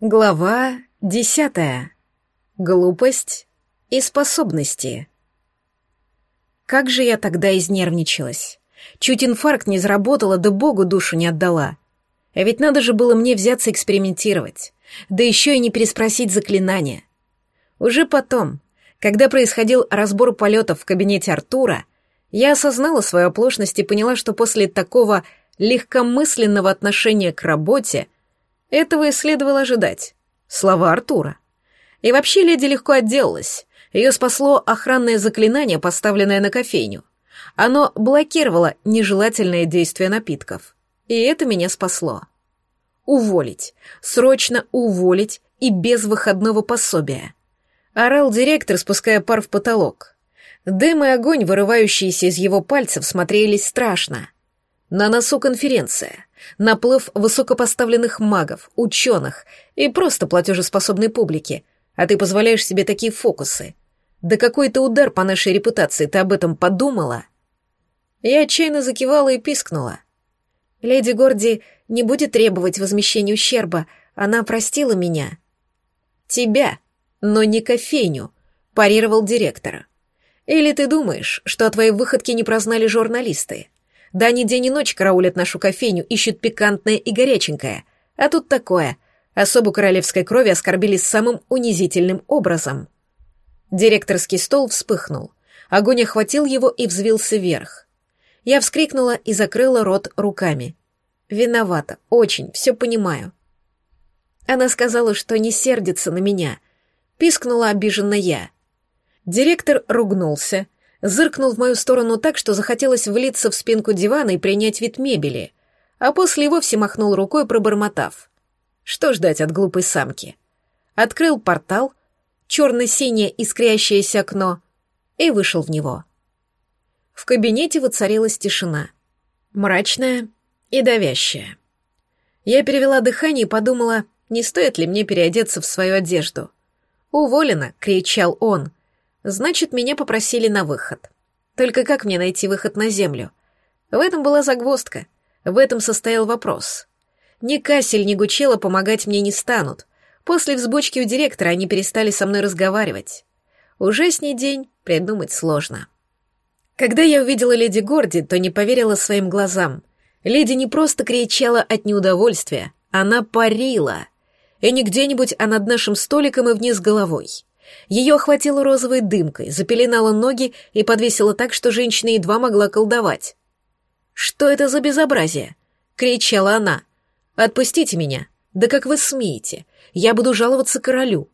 Глава десятая. Глупость и способности. Как же я тогда изнервничалась. Чуть инфаркт не заработала, да богу душу не отдала. А ведь надо же было мне взяться экспериментировать. Да еще и не переспросить заклинания. Уже потом, когда происходил разбор полетов в кабинете Артура, я осознала свою оплошность и поняла, что после такого легкомысленного отношения к работе — этого и следовало ожидать. Слова Артура. И вообще леди легко отделалась. Ее спасло охранное заклинание, поставленное на кофейню. Оно блокировало нежелательное действие напитков. И это меня спасло. Уволить. Срочно уволить и без выходного пособия. Орал директор, спуская пар в потолок. Дым и огонь, вырывающиеся из его пальцев, смотрелись страшно. На носу конференция, наплыв высокопоставленных магов, ученых и просто платежеспособной публики, а ты позволяешь себе такие фокусы. Да какой-то удар по нашей репутации, ты об этом подумала? Я отчаянно закивала и пискнула. Леди Горди не будет требовать возмещения ущерба, она простила меня. Тебя, но не кофейню, парировал директор. Или ты думаешь, что о твоей выходке не прознали журналисты? Да они день и ночь караулят нашу кофейню, ищут пикантное и горяченькое. А тут такое. Особу королевской крови оскорбили самым унизительным образом. Директорский стол вспыхнул. Огонь охватил его и взвился вверх. Я вскрикнула и закрыла рот руками. Виновата, очень, все понимаю. Она сказала, что не сердится на меня. Пискнула обиженно я. Директор ругнулся, зыркнул в мою сторону так, что захотелось влиться в спинку дивана и принять вид мебели, а после и вовсе махнул рукой, пробормотав. Что ждать от глупой самки? Открыл портал, черно-синее искрящееся окно, и вышел в него. В кабинете воцарилась тишина, мрачная и давящая. Я перевела дыхание и подумала, не стоит ли мне переодеться в свою одежду. «Уволена!» — кричал он — Значит, меня попросили на выход. Только как мне найти выход на землю? В этом была загвоздка. В этом состоял вопрос. Ни Кассель, ни Гучела помогать мне не станут. После взбучки у директора они перестали со мной разговаривать. Ужасней день придумать сложно. Когда я увидела леди Горди, то не поверила своим глазам. Леди не просто кричала от неудовольствия, она парила. И не где-нибудь, а над нашим столиком и вниз головой. Ее охватило розовой дымкой, запеленала ноги и подвесила так, что женщина едва могла колдовать. «Что это за безобразие?» — кричала она. «Отпустите меня! Да как вы смеете? Я буду жаловаться королю!»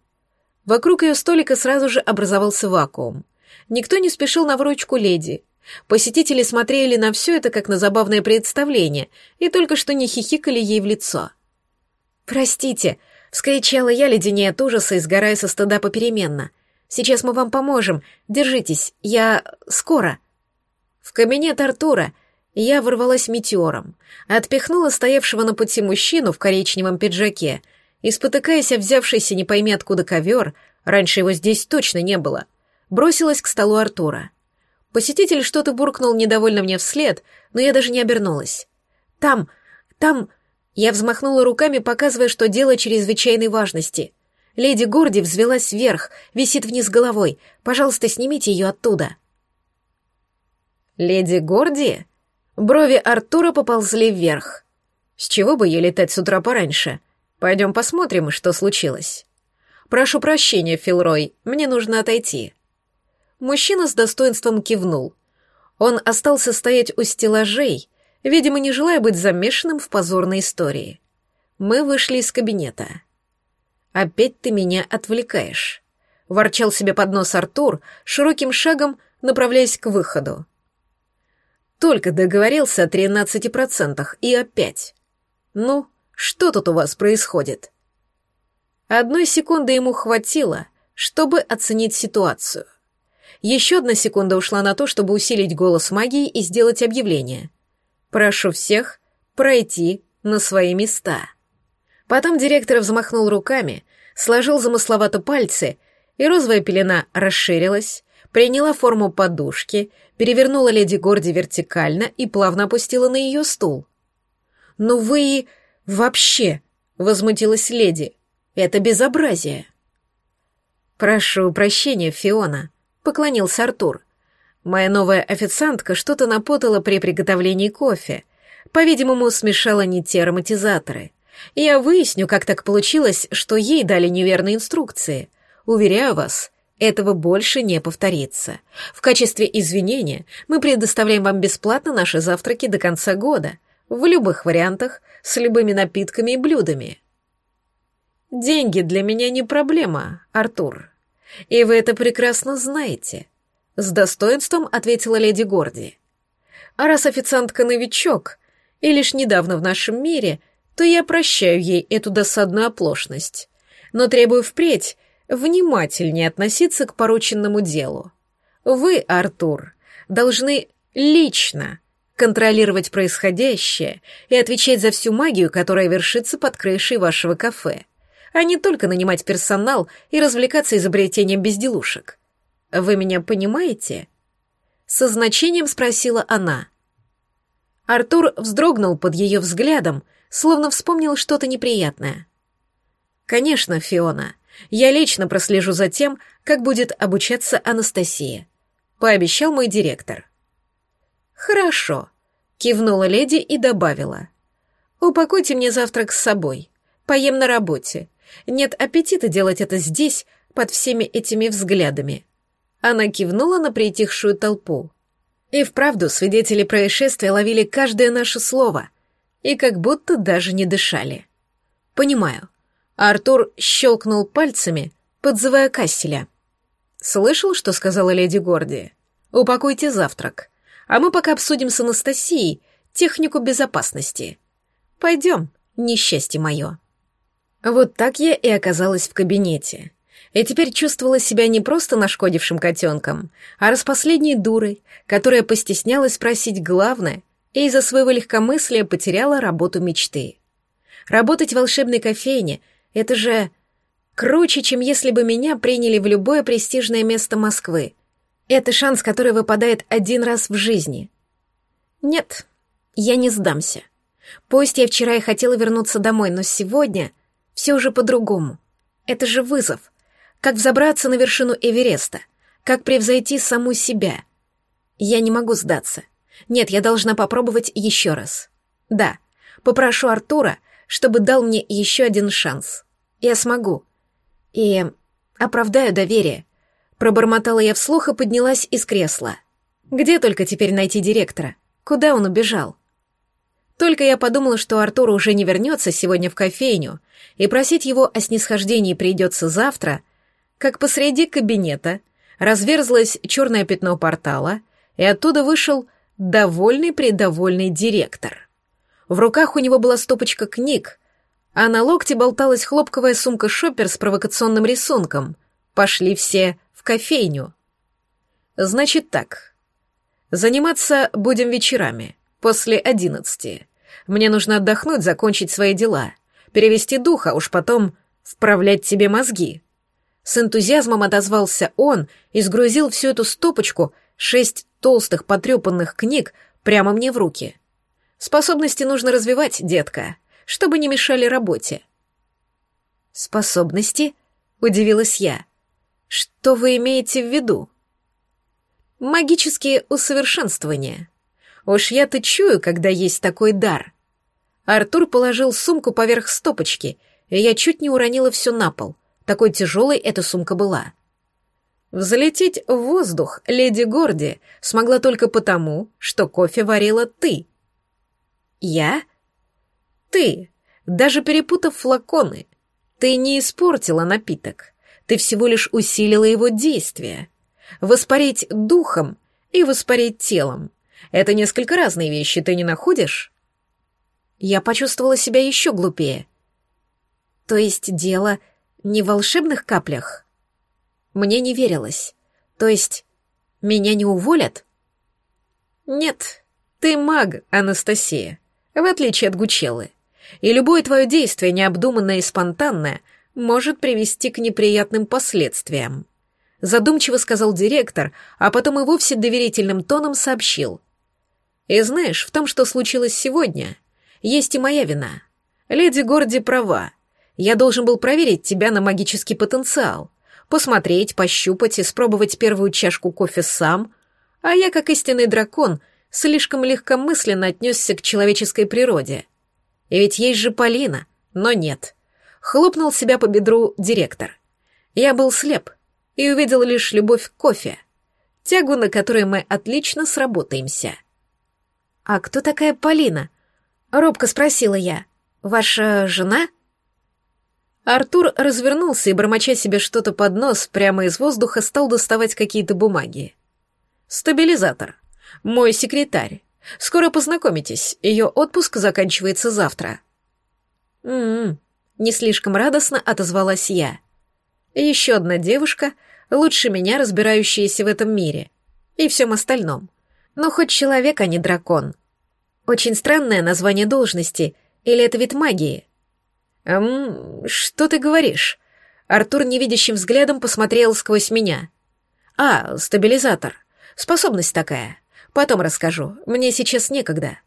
Вокруг ее столика сразу же образовался вакуум. Никто не спешил на вручку леди. Посетители смотрели на все это как на забавное представление и только что не хихикали ей в лицо. «Простите», Вскричала я, леденее от ужаса и сгорая со стыда попеременно. «Сейчас мы вам поможем. Держитесь. Я... скоро». В кабинет Артура я ворвалась метеором, отпихнула стоявшего на пути мужчину в коричневом пиджаке и, спотыкаясь о взявшийся не пойми откуда ковер, раньше его здесь точно не было, бросилась к столу Артура. Посетитель что-то буркнул недовольно мне вслед, но я даже не обернулась. «Там... там...» Я взмахнула руками, показывая, что дело чрезвычайной важности. Леди Горди взвелась вверх, висит вниз головой. Пожалуйста, снимите ее оттуда. Леди Горди? Брови Артура поползли вверх. С чего бы ей летать с утра пораньше? Пойдем посмотрим, что случилось. Прошу прощения, Филрой, мне нужно отойти. Мужчина с достоинством кивнул. Он остался стоять у стеллажей, видимо, не желая быть замешанным в позорной истории. Мы вышли из кабинета. «Опять ты меня отвлекаешь», — ворчал себе под нос Артур, широким шагом направляясь к выходу. Только договорился о тринадцати процентах, и опять. Ну, что тут у вас происходит? Одной секунды ему хватило, чтобы оценить ситуацию. Еще одна секунда ушла на то, чтобы усилить голос магии и сделать объявление. Прошу всех пройти на свои места. Потом директор взмахнул руками, сложил замысловато пальцы, и розовая пелена расширилась, приняла форму подушки, перевернула леди Горди вертикально и плавно опустила на ее стул. «Ну вы вообще!» — возмутилась леди. Это безобразие. Прошу прощения, Фиона, поклонился Артур. Моя новая официантка что-то напутала при приготовлении кофе. По-видимому, смешала не те ароматизаторы. Я выясню, как так получилось, что ей дали неверные инструкции. Уверяю вас, этого больше не повторится. В качестве извинения мы предоставляем вам бесплатно наши завтраки до конца года, в любых вариантах, с любыми напитками и блюдами. Деньги для меня не проблема, Артур. И вы это прекрасно знаете. С достоинством ответила леди Горди. А раз официантка новичок и лишь недавно в нашем мире, то я прощаю ей эту досадную оплошность. Но требую впредь внимательнее относиться к порученному делу. Вы, Артур, должны лично контролировать происходящее и отвечать за всю магию, которая вершится под крышей вашего кафе, а не только нанимать персонал и развлекаться изобретением безделушек. Вы меня понимаете? Со значением спросила она. Артур вздрогнул под ее взглядом, словно вспомнил что-то неприятное. Конечно, Фиона, я лично прослежу за тем, как будет обучаться Анастасия, пообещал мой директор. Хорошо, кивнула леди и добавила. Упакуйте мне завтрак с собой. Поем на работе. Нет аппетита делать это здесь, под всеми этими взглядами. Она кивнула на притихшую толпу. И вправду свидетели происшествия ловили каждое наше слово и как будто даже не дышали. Понимаю, Артур щелкнул пальцами, подзывая Касселя. «Слышал, что сказала леди Горди? Упакуйте завтрак, а мы пока обсудим с Анастасией технику безопасности. Пойдем, несчастье мое». Вот так я и оказалась в кабинете. И теперь чувствовала себя не просто нашкодившим котенком, а распоследней дурой, которая постеснялась спросить главное и из-за своего легкомыслия потеряла работу мечты. Работать в волшебной кофейне — это же круче, чем если бы меня приняли в любое престижное место Москвы. Это шанс, который выпадает один раз в жизни. Нет, я не сдамся. Пусть я вчера и хотела вернуться домой, но сегодня все уже по-другому. Это же вызов. Как взобраться на вершину Эвереста. Как превзойти саму себя. Я не могу сдаться. Нет, я должна попробовать еще раз. Да, попрошу Артура, чтобы дал мне еще один шанс. Я смогу. И оправдаю доверие. Пробормотала я вслух и поднялась из кресла. Где только теперь найти директора? Куда он убежал? Только я подумала, что Артур уже не вернется сегодня в кофейню, и просить его о снисхождении придется завтра, как посреди кабинета разверзлось черное пятно портала, и оттуда вышел довольный-предовольный директор. В руках у него была стопочка книг, а на локте болталась хлопковая сумка-шопер с провокационным рисунком. Пошли все в кофейню. Значит так. Заниматься будем вечерами, после одиннадцати. Мне нужно отдохнуть, закончить свои дела, перевести дух, а уж потом вправлять тебе мозги. С энтузиазмом отозвался он и сгрузил всю эту стопочку, шесть толстых потрепанных книг, прямо мне в руки. Способности нужно развивать, детка чтобы не мешали работе. «Способности?» — удивилась я. «Что вы имеете в виду?» «Магические усовершенствования. Уж я-то чую, когда есть такой дар». Артур положил сумку поверх стопочки, и я чуть не уронила все на пол. Такой тяжелой эта сумка была. Взлететь в воздух леди Горди смогла только потому, что кофе варила ты. Я? ты, даже перепутав флаконы, ты не испортила напиток, ты всего лишь усилила его действие. Воспарить духом и воспарить телом — это несколько разные вещи, ты не находишь? Я почувствовала себя еще глупее. То есть дело не в волшебных каплях? Мне не верилось. То есть меня не уволят? Нет, ты маг, Анастасия, в отличие от Гучеллы и любое твое действие, необдуманное и спонтанное, может привести к неприятным последствиям. Задумчиво сказал директор, а потом и вовсе доверительным тоном сообщил. И знаешь, в том, что случилось сегодня, есть и моя вина. Леди Горди права. Я должен был проверить тебя на магический потенциал, посмотреть, пощупать и спробовать первую чашку кофе сам, а я, как истинный дракон, слишком легкомысленно отнесся к человеческой природе. И ведь есть же Полина, но нет. Хлопнул себя по бедру директор. Я был слеп и увидел лишь любовь к кофе, тягу, на которой мы отлично сработаемся. «А кто такая Полина?» — робко спросила я. «Ваша жена?» Артур развернулся и, бормоча себе что-то под нос, прямо из воздуха стал доставать какие-то бумаги. «Стабилизатор. Мой секретарь. Скоро познакомитесь, ее отпуск заканчивается завтра». «М-м-м», не слишком радостно отозвалась я. Еще одна девушка, лучше меня разбирающаяся в этом мире. И всем остальном. Но хоть человек, а не дракон. Очень странное название должности, или это вид магии?» «Эм, что ты говоришь?» Артур невидящим взглядом посмотрел сквозь меня. «А, стабилизатор. Способность такая. Потом расскажу. Мне сейчас некогда.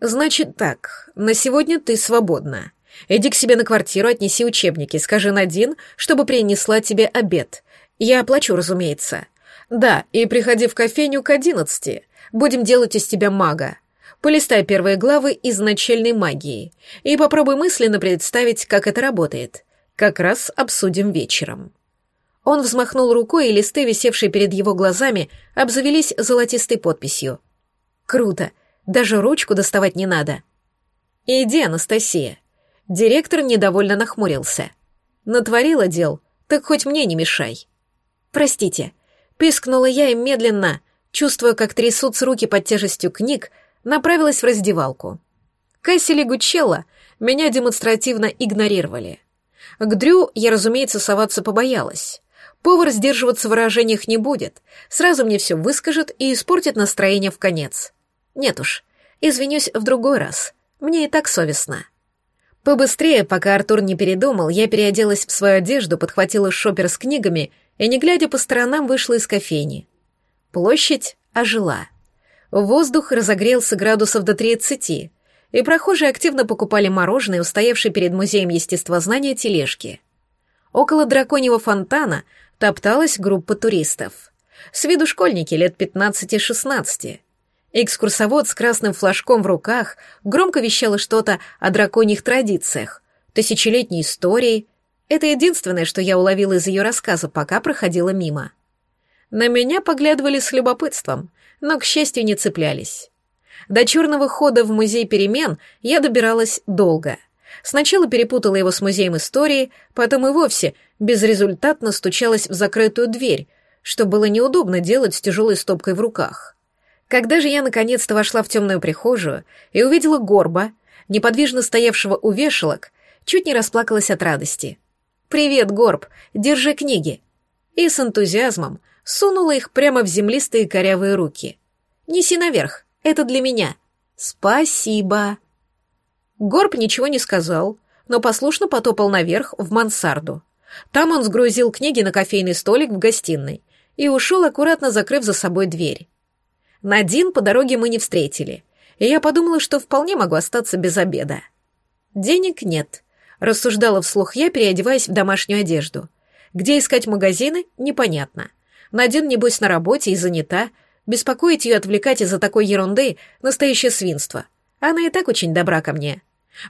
Значит так, на сегодня ты свободна. Иди к себе на квартиру, отнеси учебники, скажи Надин, чтобы принесла тебе обед. Я оплачу, разумеется. Да, и приходи в кофейню к одиннадцати. Будем делать из тебя мага. Полистай первые главы изначальной магии и попробуй мысленно представить, как это работает. Как раз обсудим вечером. Он взмахнул рукой, и листы, висевшие перед его глазами, обзавелись золотистой подписью. Круто, даже ручку доставать не надо. Иди, Анастасия. Директор недовольно нахмурился. Натворила дел, так хоть мне не мешай. Простите, пискнула я и медленно, чувствуя, как трясутся руки под тяжестью книг, направилась в раздевалку. Кэссили Гучелла меня демонстративно игнорировали. К Дрю я, разумеется, соваться побоялась. Повар сдерживаться в выражениях не будет, сразу мне все выскажет и испортит настроение в конец. Нет уж, извинюсь в другой раз, мне и так совестно. Побыстрее, пока Артур не передумал, я переоделась в свою одежду, подхватила шопер с книгами и, не глядя по сторонам, вышла из кофейни. Площадь ожила. Воздух разогрелся градусов до 30, и прохожие активно покупали мороженое, устоявшие перед музеем естествознания тележки. Около драконьего фонтана топталась группа туристов. С виду школьники лет 15-16. Экскурсовод с красным флажком в руках громко вещала что-то о драконьих традициях, тысячелетней истории. Это единственное, что я уловила из ее рассказа, пока проходила мимо. На меня поглядывали с любопытством, но, к счастью, не цеплялись. До черного хода в музей перемен я добиралась долго. Сначала перепутала его с музеем истории, потом и вовсе безрезультатно стучалась в закрытую дверь, что было неудобно делать с тяжелой стопкой в руках. Когда же я наконец-то вошла в темную прихожую и увидела горба, неподвижно стоявшего у вешалок, чуть не расплакалась от радости. «Привет, Горб, держи книги!» И с энтузиазмом сунула их прямо в землистые корявые руки. «Неси наверх, это для меня». «Спасибо». Горб ничего не сказал, но послушно потопал наверх в мансарду. Там он сгрузил книги на кофейный столик в гостиной и ушел, аккуратно закрыв за собой дверь. Надин по дороге мы не встретили, и я подумала, что вполне могу остаться без обеда. «Денег нет», — рассуждала вслух я, переодеваясь в домашнюю одежду. «Где искать магазины, непонятно. Надин, небось, на работе и занята. Беспокоить ее, отвлекать из-за такой ерунды — настоящее свинство. Она и так очень добра ко мне.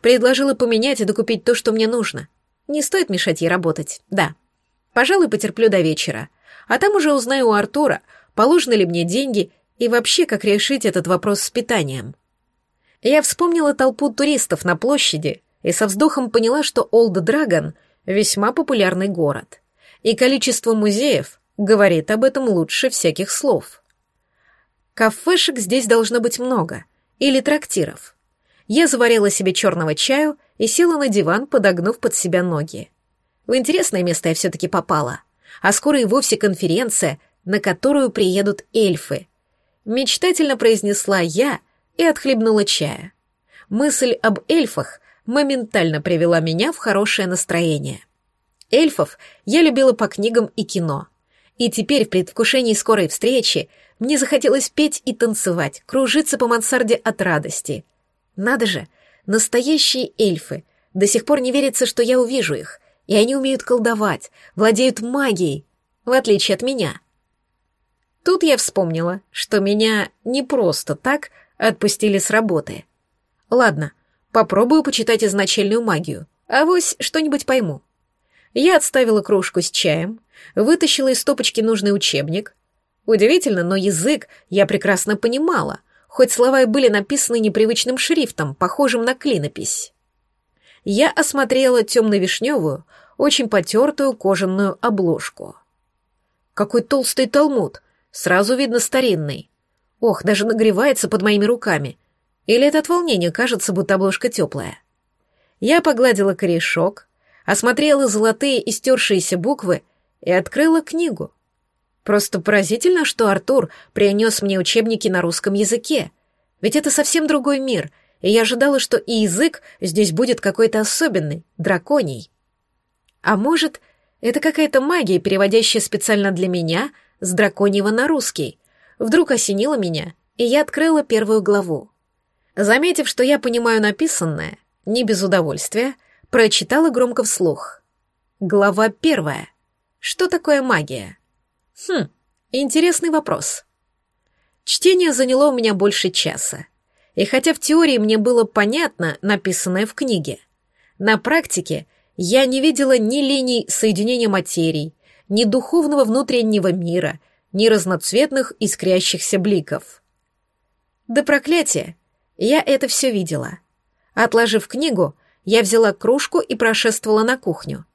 Предложила поменять и докупить то, что мне нужно. Не стоит мешать ей работать, да. Пожалуй, потерплю до вечера. А там уже узнаю у Артура, положены ли мне деньги и вообще, как решить этот вопрос с питанием. Я вспомнила толпу туристов на площади и со вздохом поняла, что Олд Драгон — весьма популярный город. И количество музеев говорит об этом лучше всяких слов. Кафешек здесь должно быть много, или трактиров. Я заварила себе черного чаю и села на диван, подогнув под себя ноги. В интересное место я все-таки попала, а скоро и вовсе конференция, на которую приедут эльфы. Мечтательно произнесла я и отхлебнула чая. Мысль об эльфах моментально привела меня в хорошее настроение. Эльфов я любила по книгам и кино — и теперь, в предвкушении скорой встречи, мне захотелось петь и танцевать, кружиться по мансарде от радости. Надо же, настоящие эльфы, До сих пор не верится, что я увижу их, и они умеют колдовать, владеют магией, в отличие от меня. Тут я вспомнила, что меня не просто так отпустили с работы. Ладно, попробую почитать изначальную магию, а вось что-нибудь пойму. Я отставила кружку с чаем, вытащила из стопочки нужный учебник. Удивительно, но язык я прекрасно понимала, хоть слова и были написаны непривычным шрифтом, похожим на клинопись. Я осмотрела темно-вишневую, очень потертую кожаную обложку. Какой толстый талмуд, сразу видно старинный. Ох, даже нагревается под моими руками. Или это от волнения кажется, будто обложка теплая. Я погладила корешок, осмотрела золотые истершиеся буквы и открыла книгу. Просто поразительно, что Артур принес мне учебники на русском языке. Ведь это совсем другой мир, и я ожидала, что и язык здесь будет какой-то особенный, драконий. А может, это какая-то магия, переводящая специально для меня с драконьего на русский. Вдруг осенило меня, и я открыла первую главу. Заметив, что я понимаю написанное, не без удовольствия, прочитала громко вслух. Глава первая. Что такое магия? Хм, интересный вопрос. Чтение заняло у меня больше часа. И хотя в теории мне было понятно написанное в книге, на практике я не видела ни линий соединения материй, ни духовного внутреннего мира, ни разноцветных искрящихся бликов. До проклятия, я это все видела. Отложив книгу, я взяла кружку и прошествовала на кухню.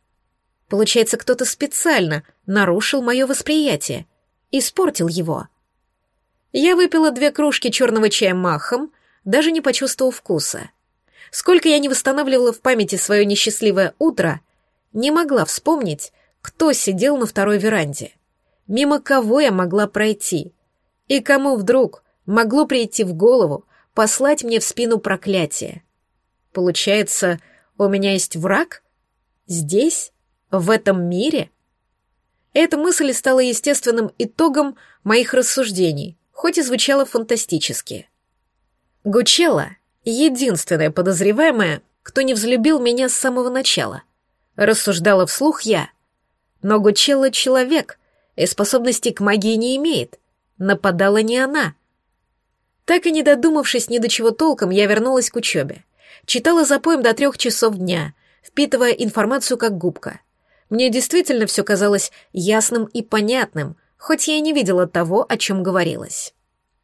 Получается, кто-то специально нарушил мое восприятие, испортил его. Я выпила две кружки черного чая махом, даже не почувствовав вкуса. Сколько я не восстанавливала в памяти свое несчастливое утро, не могла вспомнить, кто сидел на второй веранде, мимо кого я могла пройти, и кому вдруг могло прийти в голову послать мне в спину проклятие. Получается, у меня есть враг? Здесь? В этом мире? Эта мысль стала естественным итогом моих рассуждений, хоть и звучала фантастически. Гучела — единственная подозреваемая, кто не взлюбил меня с самого начала. Рассуждала вслух я. Но Гучела — человек, и способностей к магии не имеет. Нападала не она. Так и не додумавшись ни до чего толком, я вернулась к учебе. Читала за поем до трех часов дня, впитывая информацию как губка. Мне действительно все казалось ясным и понятным, хоть я и не видела того, о чем говорилось.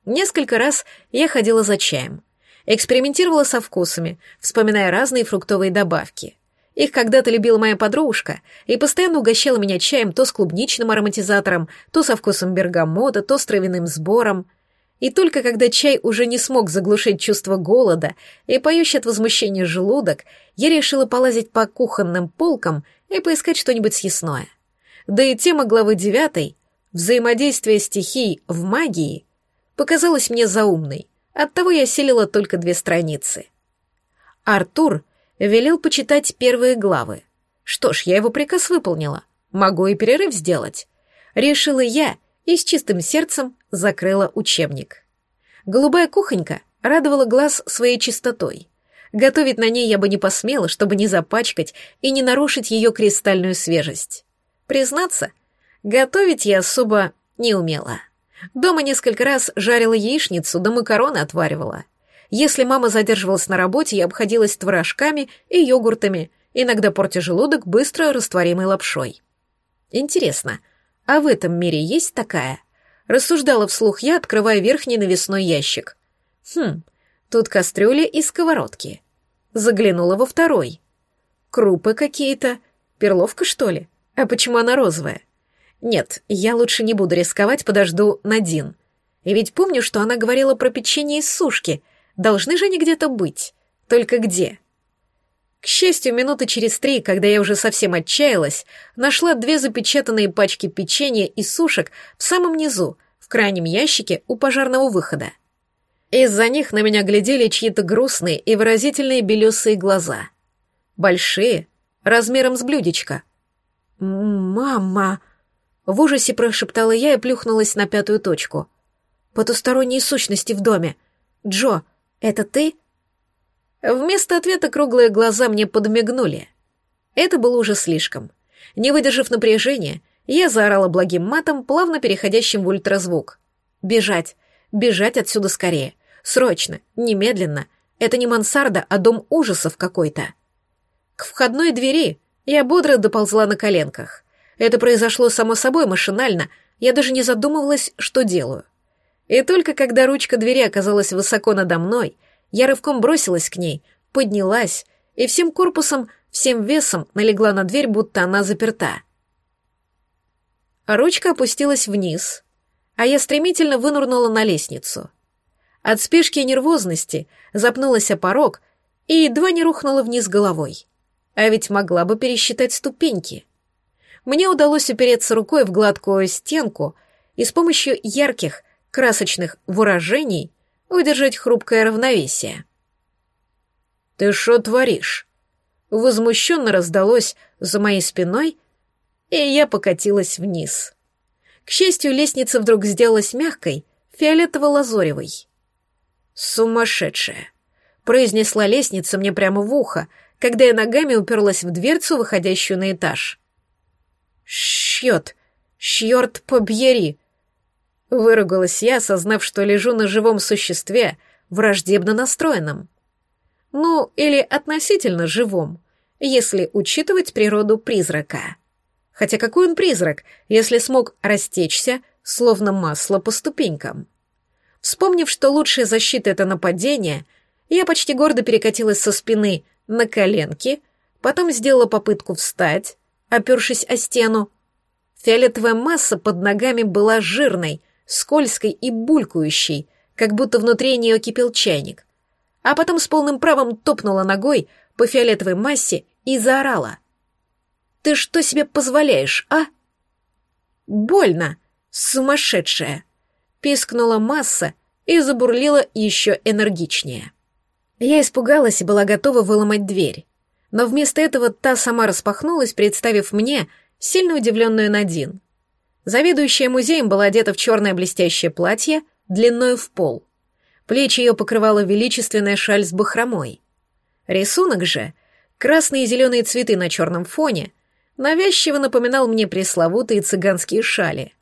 Несколько раз я ходила за чаем. Экспериментировала со вкусами, вспоминая разные фруктовые добавки. Их когда-то любила моя подружка и постоянно угощала меня чаем то с клубничным ароматизатором, то со вкусом бергамота, то с травяным сбором — и только когда чай уже не смог заглушить чувство голода и поющий от возмущения желудок, я решила полазить по кухонным полкам и поискать что-нибудь съестное. Да и тема главы девятой «Взаимодействие стихий в магии» показалась мне заумной, оттого я селила только две страницы. Артур велел почитать первые главы. Что ж, я его приказ выполнила, могу и перерыв сделать. Решила я — и с чистым сердцем закрыла учебник. Голубая кухонька радовала глаз своей чистотой. Готовить на ней я бы не посмела, чтобы не запачкать и не нарушить ее кристальную свежесть. Признаться, готовить я особо не умела. Дома несколько раз жарила яичницу, да макароны отваривала. Если мама задерживалась на работе, я обходилась творожками и йогуртами, иногда портя желудок быстро растворимой лапшой. Интересно, а в этом мире есть такая? Рассуждала вслух я, открывая верхний навесной ящик. Хм, тут кастрюли и сковородки. Заглянула во второй. Крупы какие-то. Перловка, что ли? А почему она розовая? Нет, я лучше не буду рисковать, подожду Надин. И ведь помню, что она говорила про печенье из сушки. Должны же они где-то быть. Только где? К счастью, минуты через три, когда я уже совсем отчаялась, нашла две запечатанные пачки печенья и сушек в самом низу, в крайнем ящике у пожарного выхода. Из-за них на меня глядели чьи-то грустные и выразительные белесые глаза. Большие, размером с блюдечко. «Мама!» — в ужасе прошептала я и плюхнулась на пятую точку. «Потусторонние сущности в доме. Джо, это ты?» Вместо ответа круглые глаза мне подмигнули. Это было уже слишком. Не выдержав напряжения, я заорала благим матом, плавно переходящим в ультразвук. «Бежать! Бежать отсюда скорее! Срочно! Немедленно! Это не мансарда, а дом ужасов какой-то!» К входной двери я бодро доползла на коленках. Это произошло само собой машинально, я даже не задумывалась, что делаю. И только когда ручка двери оказалась высоко надо мной, я рывком бросилась к ней, поднялась и всем корпусом, всем весом налегла на дверь, будто она заперта. Ручка опустилась вниз, а я стремительно вынурнула на лестницу. От спешки и нервозности запнулась о порог и едва не рухнула вниз головой. А ведь могла бы пересчитать ступеньки. Мне удалось упереться рукой в гладкую стенку и с помощью ярких, красочных выражений удержать хрупкое равновесие. «Ты что творишь?» Возмущенно раздалось за моей спиной, и я покатилась вниз. К счастью, лестница вдруг сделалась мягкой, фиолетово-лазоревой. «Сумасшедшая!» — произнесла лестница мне прямо в ухо, когда я ногами уперлась в дверцу, выходящую на этаж. «Шьет! Шьёрт побьери!» Выругалась я, осознав, что лежу на живом существе, враждебно настроенном. Ну, или относительно живом, если учитывать природу призрака. Хотя какой он призрак, если смог растечься, словно масло по ступенькам? Вспомнив, что лучшая защита — это нападение, я почти гордо перекатилась со спины на коленки, потом сделала попытку встать, опершись о стену. Фиолетовая масса под ногами была жирной, скользкой и булькающей, как будто внутри нее кипел чайник. А потом с полным правом топнула ногой по фиолетовой массе и заорала. «Ты что себе позволяешь, а?» «Больно, сумасшедшая!» — пискнула масса и забурлила еще энергичнее. Я испугалась и была готова выломать дверь. Но вместо этого та сама распахнулась, представив мне сильно удивленную Надин. Заведующая музеем была одета в черное блестящее платье, длиною в пол. Плечи ее покрывала величественная шаль с бахромой. Рисунок же, красные и зеленые цветы на черном фоне, навязчиво напоминал мне пресловутые цыганские шали.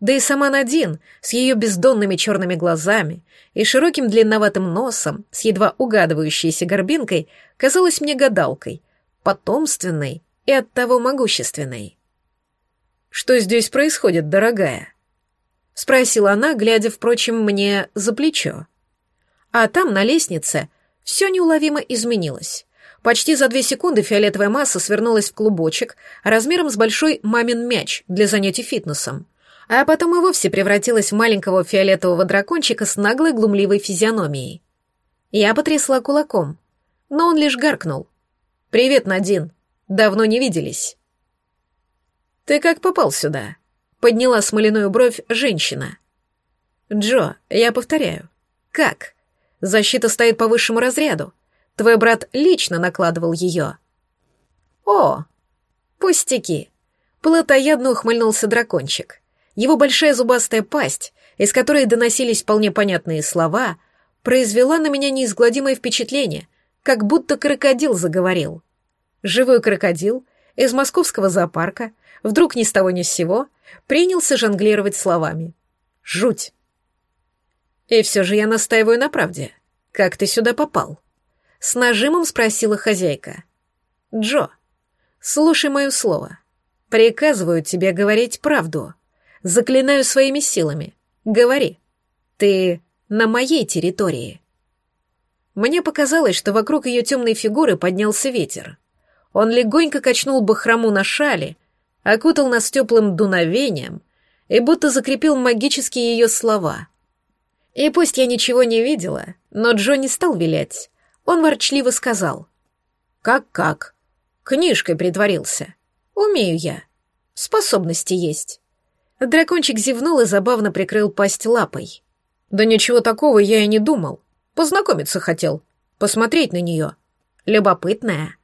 Да и сама Надин, с ее бездонными черными глазами и широким длинноватым носом, с едва угадывающейся горбинкой, казалась мне гадалкой, потомственной и оттого могущественной. «Что здесь происходит, дорогая?» — спросила она, глядя, впрочем, мне за плечо. А там, на лестнице, все неуловимо изменилось. Почти за две секунды фиолетовая масса свернулась в клубочек размером с большой мамин мяч для занятий фитнесом, а потом и вовсе превратилась в маленького фиолетового дракончика с наглой глумливой физиономией. Я потрясла кулаком, но он лишь гаркнул. «Привет, Надин. Давно не виделись». «Ты как попал сюда?» — подняла смоляную бровь женщина. «Джо, я повторяю. Как? Защита стоит по высшему разряду. Твой брат лично накладывал ее». «О, пустяки!» — плотоядно ухмыльнулся дракончик. Его большая зубастая пасть, из которой доносились вполне понятные слова, произвела на меня неизгладимое впечатление, как будто крокодил заговорил. Живой крокодил из московского зоопарка вдруг ни с того ни с сего принялся жонглировать словами. Жуть. И все же я настаиваю на правде. Как ты сюда попал? С нажимом спросила хозяйка. Джо, слушай мое слово. Приказываю тебе говорить правду. Заклинаю своими силами. Говори. Ты на моей территории. Мне показалось, что вокруг ее темной фигуры поднялся ветер. Он легонько качнул бахрому на шале, окутал нас теплым дуновением и будто закрепил магически ее слова. И пусть я ничего не видела, но Джо не стал вилять. Он ворчливо сказал. «Как-как? Книжкой притворился. Умею я. Способности есть». Дракончик зевнул и забавно прикрыл пасть лапой. «Да ничего такого я и не думал. Познакомиться хотел. Посмотреть на нее. Любопытная».